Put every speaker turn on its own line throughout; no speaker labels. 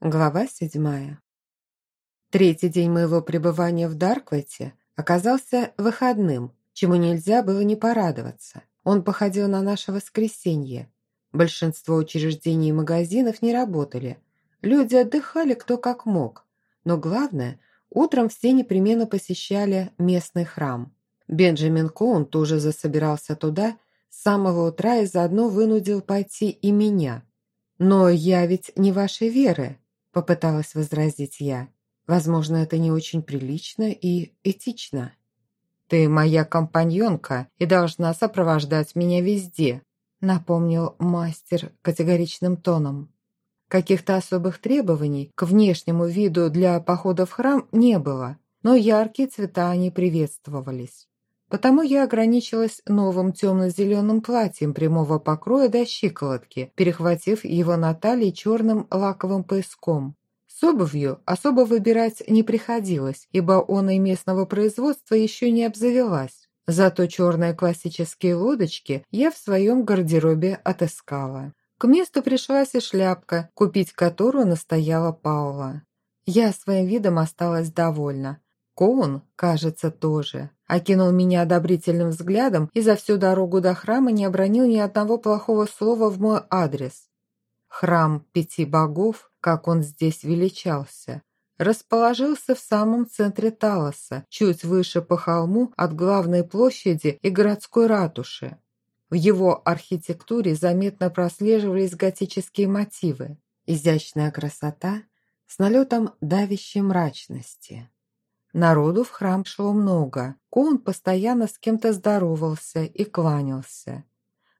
Глава седьмая. Третий день моего пребывания в Дарквете оказался выходным, чему нельзя было не порадоваться. Он походил на наше воскресенье. Большинство учреждений и магазинов не работали. Люди отдыхали кто как мог. Но главное, утром все непременно посещали местный храм. Бенджамин Коун тоже засобирался туда с самого утра и заодно вынудил пойти и меня. «Но я ведь не вашей веры», Попыталась возразить я. Возможно, это не очень прилично и этично. «Ты моя компаньонка и должна сопровождать меня везде», напомнил мастер категоричным тоном. Каких-то особых требований к внешнему виду для похода в храм не было, но яркие цвета они приветствовались. Потому я ограничилась новым темно-зеленым платьем прямого покроя до щиколотки, перехватив его на талии черным лаковым пояском. С обувью особо выбирать не приходилось, ибо он и местного производства еще не обзавелась. Зато черные классические лодочки я в своем гардеробе отыскала. К месту пришлась и шляпка, купить которую настояла Паула. Я своим видом осталась довольна. Коун, кажется, тоже. Окинул меня одобрительным взглядом и за всю дорогу до храма не обронил ни одного плохого слова в мой адрес. Храм пяти богов, как он здесь величался, расположился в самом центре Талоса, чуть выше по холму от главной площади и городской ратуши. В его архитектуре заметно прослеживались готические мотивы, изящная красота с налетом давящей мрачности. Народу в храм шло много. Коун постоянно с кем-то здоровался и кланялся.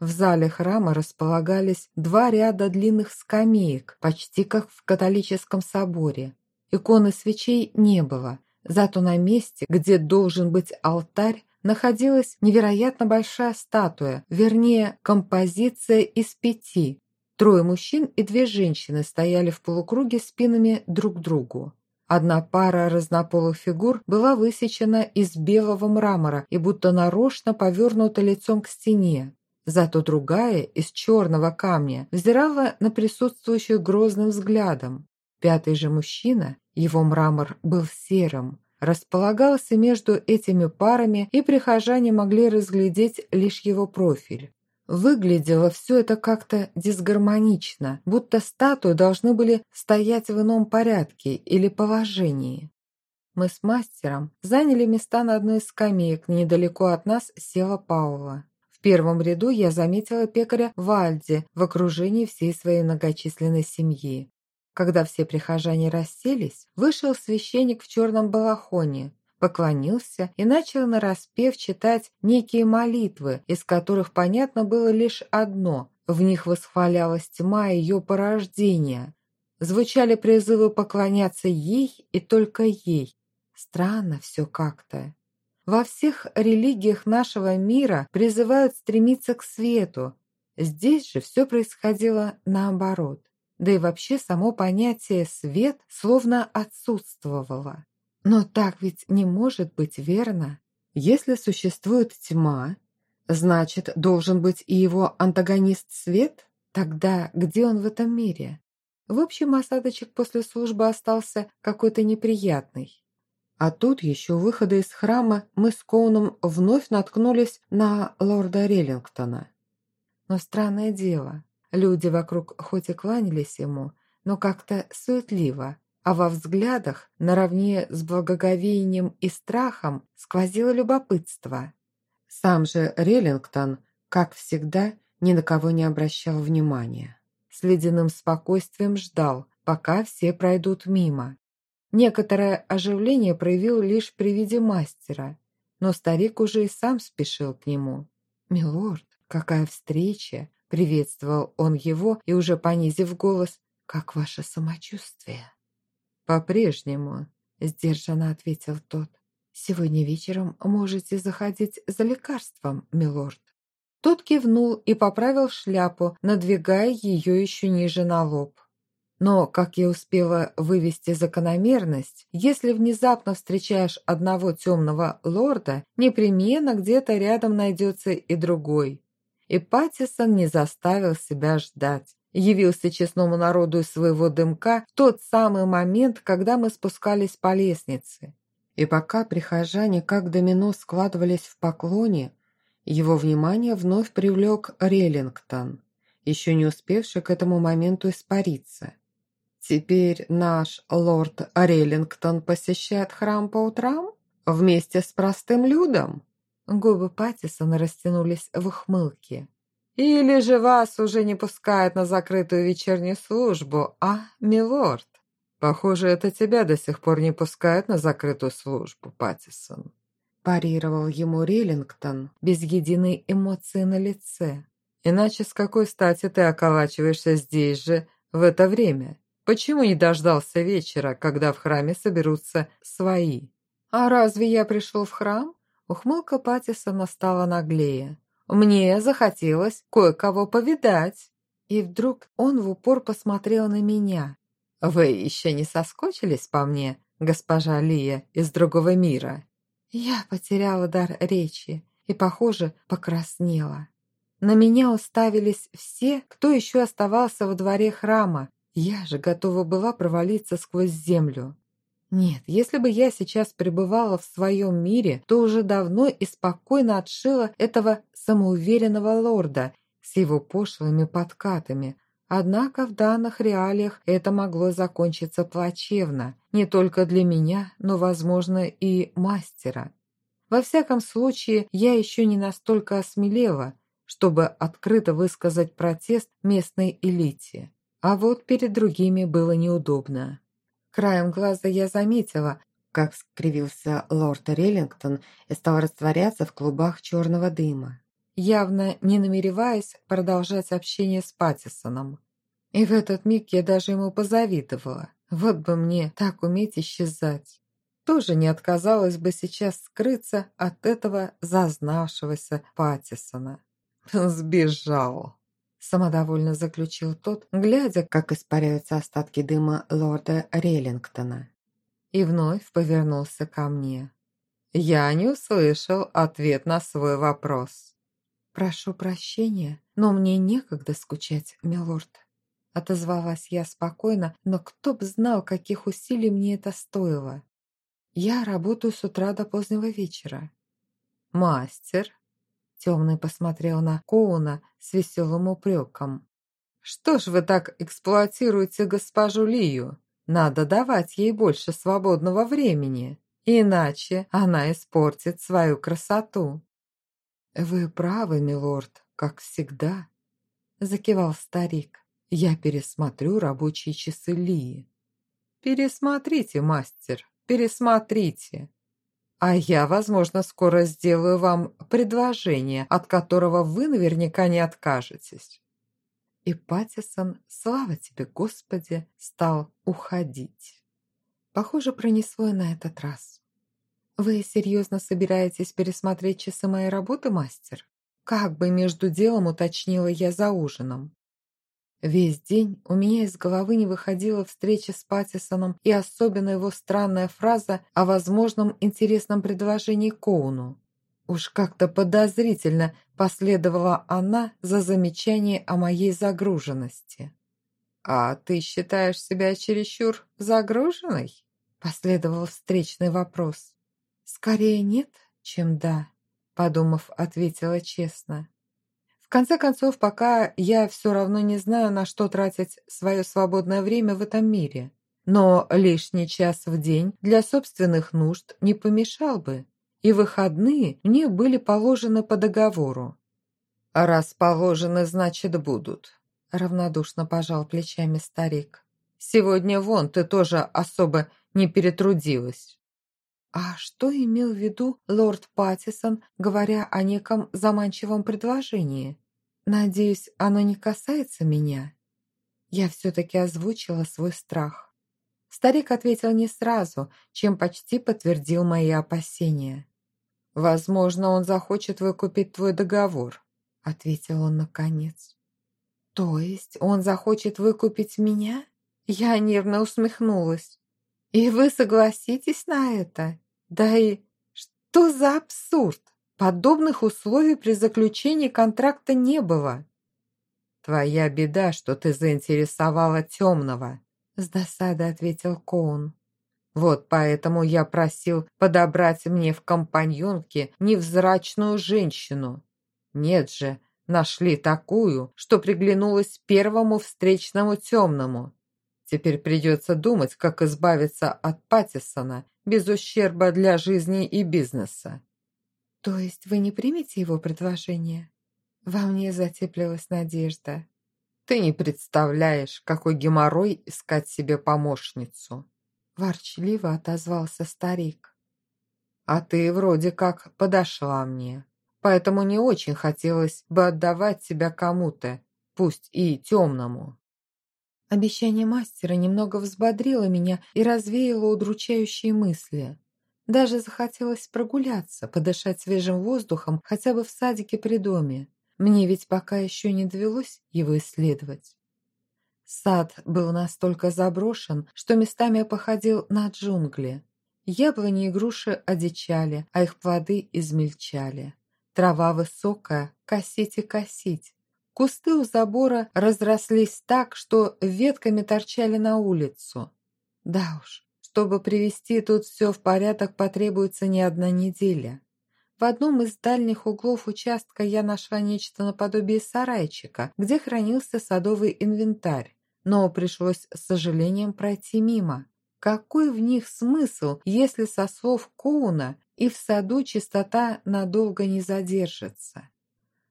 В зале храма располагались два ряда длинных скамеек, почти как в католическом соборе. Иконы свечей не было, зато на месте, где должен быть алтарь, находилась невероятно большая статуя, вернее, композиция из пяти. Трое мужчин и две женщины стояли в полукруге спинами друг к другу. Одна пара разнополых фигур была высечена из белого мрамора и будто нарочно повернута лицом к стене. Зато другая, из черного камня, взирала на присутствующих грозным взглядом. Пятый же мужчина, его мрамор был серым, располагался между этими парами, и прихожане могли разглядеть лишь его профиль. Выглядело все это как-то дисгармонично, будто статуи должны были стоять в ином порядке или положении. Мы с мастером заняли места на одной из скамеек, недалеко от нас села Паула. В первом ряду я заметила пекаря Вальди в окружении всей своей многочисленной семьи. Когда все прихожане расселись, вышел священник в черном балахоне, поклонился и начал нараспев читать некие молитвы, из которых понятно было лишь одно – в них восхвалялась тьма ее порождения. Звучали призывы поклоняться ей и только ей. Странно все как-то. Во всех религиях нашего мира призывают стремиться к свету. Здесь же все происходило наоборот. Да и вообще само понятие «свет» словно отсутствовало. Но так ведь не может быть, верно? Если существует тьма, значит, должен быть и его антагонист свет? Тогда где он в этом мире? В общем, осадочек после службы остался какой-то неприятный. А тут еще выхода из храма мы с Коуном вновь наткнулись на лорда Реллингтона. Но странное дело, люди вокруг хоть и кланялись ему, но как-то суетливо, а во взглядах, наравне с благоговением и страхом, сквозило любопытство. Сам же Реллингтон, как всегда, ни на кого не обращал внимания. С ледяным спокойствием ждал, пока все пройдут мимо. Некоторое оживление проявил лишь при виде мастера, но старик уже и сам спешил к нему. «Милорд, какая встреча!» — приветствовал он его и, уже понизив голос, «Как ваше самочувствие?» «По-прежнему», – сдержанно ответил тот. «Сегодня вечером можете заходить за лекарством, милорд». Тот кивнул и поправил шляпу, надвигая ее еще ниже на лоб. Но, как я успела вывести закономерность, если внезапно встречаешь одного темного лорда, непременно где-то рядом найдется и другой. И Паттисон не заставил себя ждать. Явился честному народу из своего дымка в тот самый момент, когда мы спускались по лестнице. И пока прихожане как домино складывались в поклоне, его внимание вновь привлек Реллингтон, еще не успевший к этому моменту испариться. «Теперь наш лорд Реллингтон посещает храм по утрам? Вместе с простым людом?» Губы Паттисона растянулись в ухмылке. «Или же вас уже не пускают на закрытую вечернюю службу, а, милорд?» «Похоже, это тебя до сих пор не пускают на закрытую службу, Паттисон», парировал ему Риллингтон без единой эмоции на лице. «Иначе с какой стати ты околачиваешься здесь же в это время? Почему не дождался вечера, когда в храме соберутся свои?» «А разве я пришел в храм?» Ухмылка Паттисона стала наглее. «Мне захотелось кое-кого повидать». И вдруг он в упор посмотрел на меня. «Вы еще не соскучились по мне, госпожа Лия из другого мира?» Я потеряла дар речи и, похоже, покраснела. На меня уставились все, кто еще оставался во дворе храма. Я же готова была провалиться сквозь землю. Нет, если бы я сейчас пребывала в своем мире, то уже давно и спокойно отшила этого самоуверенного лорда с его пошлыми подкатами. Однако в данных реалиях это могло закончиться плачевно, не только для меня, но, возможно, и мастера. Во всяком случае, я еще не настолько осмелела, чтобы открыто высказать протест местной элите. А вот перед другими было неудобно. Краем глаза я заметила, как скривился лорд Реллингтон и стал растворяться в клубах черного дыма, явно не намереваясь продолжать общение с Паттисоном. И в этот миг я даже ему позавидовала. Вот бы мне так уметь исчезать. Тоже не отказалась бы сейчас скрыться от этого зазнавшегося Паттисона. «Сбежал!» Самодовольно заключил тот, глядя, как испаряются остатки дыма лорда Реллингтона. И вновь повернулся ко мне. Я не услышал ответ на свой вопрос. «Прошу прощения, но мне некогда скучать, милорд». Отозвалась я спокойно, но кто б знал, каких усилий мне это стоило. Я работаю с утра до позднего вечера. «Мастер», Темный посмотрел на Коуна с веселым упреком. «Что ж вы так эксплуатируете госпожу Лию? Надо давать ей больше свободного времени, иначе она испортит свою красоту». «Вы правы, милорд, как всегда», — закивал старик. «Я пересмотрю рабочие часы Лии». «Пересмотрите, мастер, пересмотрите. А я, возможно, скоро сделаю вам предложение, от которого вы наверняка не откажетесь». И Паттисон, слава тебе, Господи, стал уходить. Похоже, пронесло и на этот раз. «Вы серьезно собираетесь пересмотреть часы моей работы, мастер?» Как бы между делом уточнила я за ужином. Весь день у меня из головы не выходила встреча с Паттисоном и особенно его странная фраза о возможном интересном предложении Коуну. Уж как-то подозрительно последовала она за замечание о моей загруженности. «А ты считаешь себя чересчур загруженной?» Последовал встречный вопрос. «Скорее нет, чем да», подумав, ответила честно конце концов, пока я все равно не знаю, на что тратить свое свободное время в этом мире. Но лишний час в день для собственных нужд не помешал бы. И выходные мне были положены по договору. «А раз положены, значит, будут», — равнодушно пожал плечами старик. «Сегодня вон ты тоже особо не перетрудилась». А что имел в виду лорд Паттисон, говоря о неком заманчивом предложении? Надеюсь, оно не касается меня? Я все-таки озвучила свой страх. Старик ответил не сразу, чем почти подтвердил мои опасения. «Возможно, он захочет выкупить твой договор», — ответил он наконец. «То есть он захочет выкупить меня?» Я нервно усмехнулась. «И вы согласитесь на это? Да и что за абсурд?» Подобных условий при заключении контракта не было. «Твоя беда, что ты заинтересовала темного», — с досадой ответил Коун. «Вот поэтому я просил подобрать мне в компаньонке невзрачную женщину. Нет же, нашли такую, что приглянулась первому встречному темному. Теперь придется думать, как избавиться от Паттисона без ущерба для жизни и бизнеса».
«То есть вы не примете его предложение?» Во мне затеплилась надежда.
Ты не представляешь, какой геморрой искать себе помощницу.
Ворчливо отозвался старик.
А ты вроде как подошла мне, поэтому не очень хотелось бы отдавать тебя кому-то, пусть и темному.
Обещание мастера немного взбодрило меня и развеяло удручающие мысли. Даже захотелось прогуляться, подышать свежим воздухом хотя бы в садике при доме. Мне ведь пока еще не довелось его исследовать. Сад был настолько заброшен, что местами походил на джунгли. Яблони и груши одичали, а их плоды измельчали. Трава высокая, косить и косить. Кусты у забора разрослись так, что ветками торчали на улицу. Да уж, чтобы привести тут все в порядок, потребуется не одна неделя. В одном из дальних углов участка я нашла нечто наподобие сарайчика, где хранился садовый инвентарь, но пришлось с сожалением пройти мимо. Какой в них смысл, если со слов Коуна и в саду чистота надолго не задержится?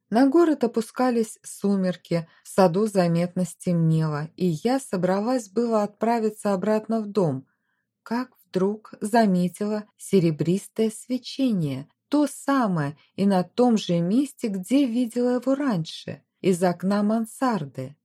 На город опускались сумерки, в саду заметно стемнело, и я собралась было отправиться обратно в дом, как вдруг заметила серебристое свечение, то самое и на том же месте, где видела его раньше, из окна мансарды.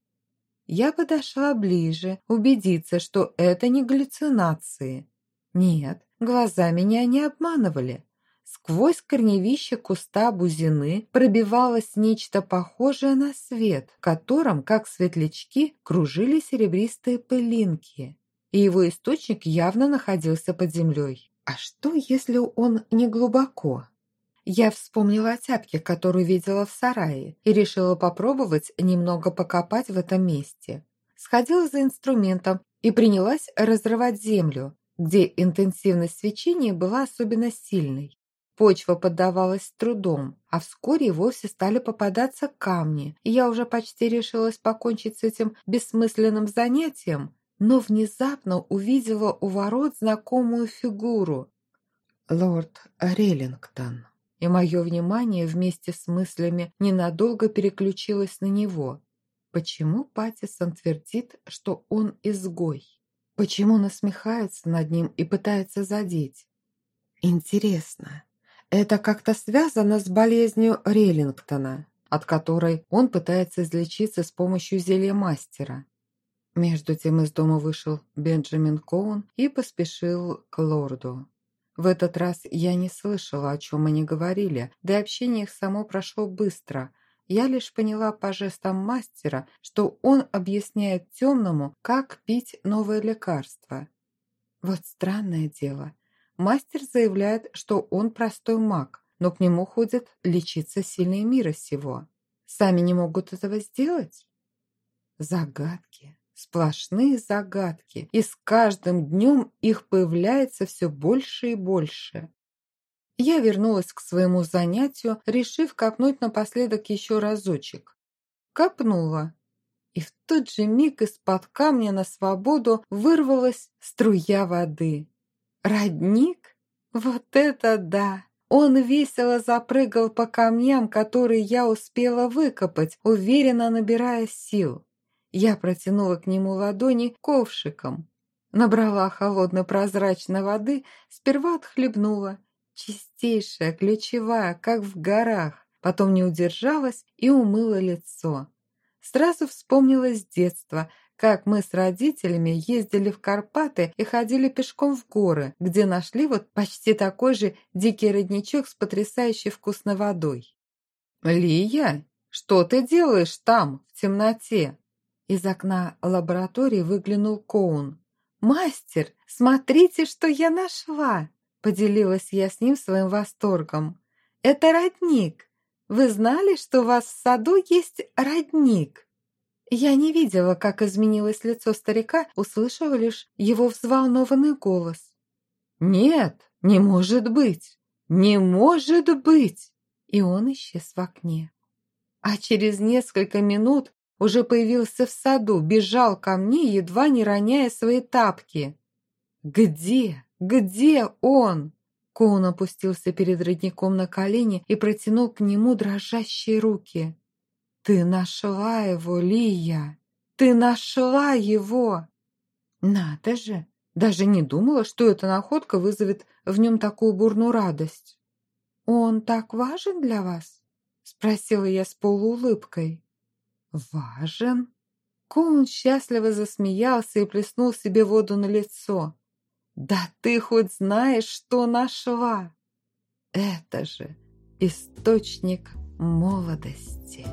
Я подошла ближе, убедиться, что это не галлюцинации. Нет, глаза меня не обманывали. Сквозь корневище куста бузины пробивалось нечто похожее на свет, в котором, как светлячки, кружили серебристые пылинки. И его источник явно находился под землей. А что, если он не глубоко? Я вспомнила о тяпке, которую видела в сарае, и решила попробовать немного покопать в этом месте. Сходила за инструментом и принялась разрывать землю, где интенсивность свечения была особенно сильной. Почва поддавалась трудом, а вскоре вовсе стали попадаться камни, и я уже почти решилась покончить с этим бессмысленным занятием, но внезапно увидела у ворот знакомую фигуру. Лорд Реллингтон и мое внимание вместе с мыслями ненадолго переключилось на него. Почему Паттисон твердит, что он изгой? Почему насмехается над ним и пытается задеть? Интересно, это как-то связано с болезнью Реллингтона, от которой он пытается излечиться с помощью зелья мастера. Между тем из дома вышел Бенджамин Коун и поспешил к лорду. В этот раз я не слышала, о чем они говорили, да и общение их само прошло быстро. Я лишь поняла по жестам мастера, что он объясняет темному, как пить новое лекарство. Вот странное дело. Мастер заявляет, что он простой маг, но к нему ходят лечиться сильные мира сего. Сами не могут этого сделать? Загадки. Сплошные загадки, и с каждым днем их появляется все больше и больше. Я вернулась к своему занятию, решив копнуть напоследок еще разочек. Копнула. И в тот же миг из-под камня на свободу вырвалась струя воды. Родник? Вот это да! Он весело запрыгал по камням, которые я успела выкопать, уверенно набирая сил. Я протянула к нему ладони ковшиком. Набрала холодной прозрачной воды, сперва отхлебнула. Чистейшая, ключевая, как в горах. Потом не удержалась и умыла лицо. Сразу вспомнилось детство, как мы с родителями ездили в Карпаты и ходили пешком в горы, где нашли вот почти такой же дикий родничок с потрясающей вкусной водой. «Лия, что ты делаешь там, в темноте?» Из окна лаборатории выглянул Коун. «Мастер, смотрите, что я нашла!» Поделилась я с ним своим восторгом. «Это родник. Вы знали, что у вас в саду есть родник?» Я не видела, как изменилось лицо старика, услышала лишь его взволнованный голос.
«Нет, не может быть! Не может быть!»
И он исчез в окне. А через несколько минут уже появился в саду, бежал ко мне, едва не роняя свои тапки. «Где? Где он?» Коун опустился перед родником на колени и протянул к нему дрожащие руки. «Ты нашла его, Лия! Ты нашла его!» «Надо же! Даже не думала, что эта находка вызовет в нем такую бурную радость!» «Он так важен для вас?» — спросила я с полуулыбкой. «Важен?» Коун счастливо засмеялся и плеснул себе воду на лицо. «Да ты хоть знаешь, что нашла!» «Это же источник молодости!»